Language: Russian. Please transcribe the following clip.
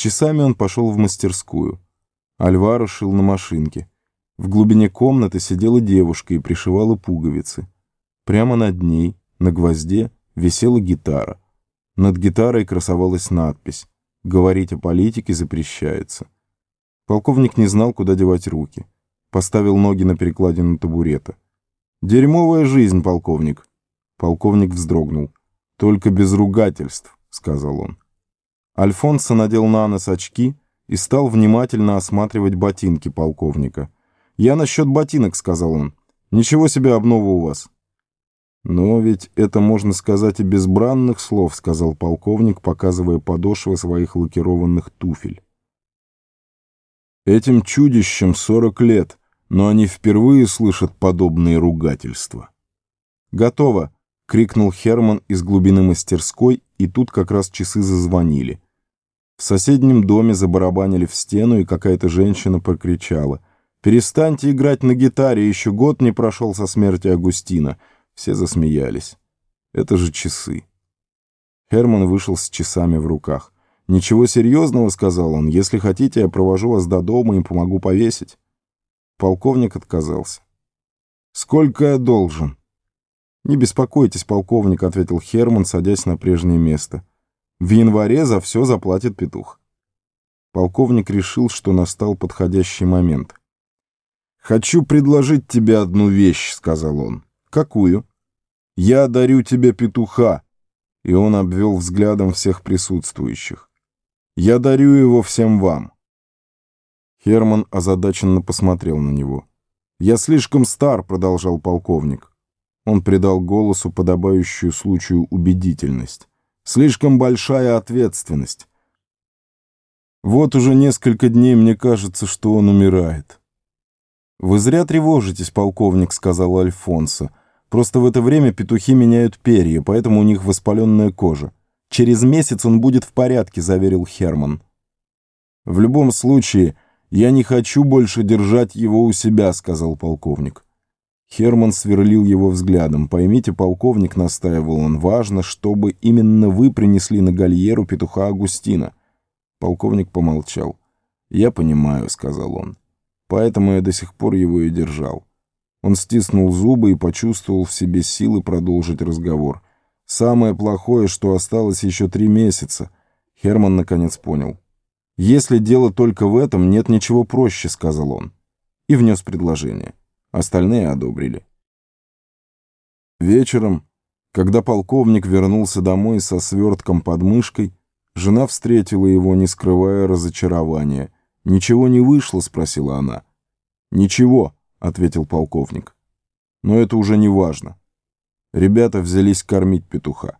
часами он пошел в мастерскую. Альваро шил на машинке. В глубине комнаты сидела девушка и пришивала пуговицы. Прямо над ней, на гвозде, висела гитара. Над гитарой красовалась надпись «Говорить о политике запрещается». Полковник не знал, куда девать руки. Поставил ноги на перекладину табурета. «Дерьмовая жизнь, полковник!» Полковник вздрогнул. «Только без ругательств», — сказал он. Альфонсо надел на нос очки и стал внимательно осматривать ботинки полковника. «Я насчет ботинок», — сказал он. «Ничего себе обнова у вас». «Но ведь это можно сказать и без бранных слов», — сказал полковник, показывая подошвы своих лакированных туфель. «Этим чудищам сорок лет, но они впервые слышат подобные ругательства». «Готово!» — крикнул Херман из глубины мастерской, и тут как раз часы зазвонили. В соседнем доме забарабанили в стену, и какая-то женщина прокричала — «Перестаньте играть на гитаре, еще год не прошел со смерти Агустина». Все засмеялись. «Это же часы». Херман вышел с часами в руках. «Ничего серьезного», — сказал он. «Если хотите, я провожу вас до дома и помогу повесить». Полковник отказался. «Сколько я должен?» «Не беспокойтесь, полковник», — ответил Херман, садясь на прежнее место. «В январе за все заплатит петух». Полковник решил, что настал подходящий момент. «Хочу предложить тебе одну вещь», — сказал он. «Какую?» «Я дарю тебе петуха», — и он обвел взглядом всех присутствующих. «Я дарю его всем вам». Херман озадаченно посмотрел на него. «Я слишком стар», — продолжал полковник. Он придал голосу подобающую случаю убедительность. «Слишком большая ответственность. Вот уже несколько дней мне кажется, что он умирает». «Вы зря тревожитесь, полковник», — сказал Альфонсо. «Просто в это время петухи меняют перья, поэтому у них воспаленная кожа. Через месяц он будет в порядке», — заверил Херман. «В любом случае, я не хочу больше держать его у себя», — сказал полковник. Херман сверлил его взглядом. «Поймите, полковник», — настаивал он, — «важно, чтобы именно вы принесли на гальеру петуха Агустина». Полковник помолчал. «Я понимаю», — сказал он. Поэтому я до сих пор его и держал. Он стиснул зубы и почувствовал в себе силы продолжить разговор. Самое плохое, что осталось еще три месяца. Херман наконец понял. «Если дело только в этом, нет ничего проще», — сказал он. И внес предложение. Остальные одобрили. Вечером, когда полковник вернулся домой со свертком под мышкой, жена встретила его, не скрывая разочарования — «Ничего не вышло?» — спросила она. «Ничего», — ответил полковник. «Но это уже не важно». Ребята взялись кормить петуха.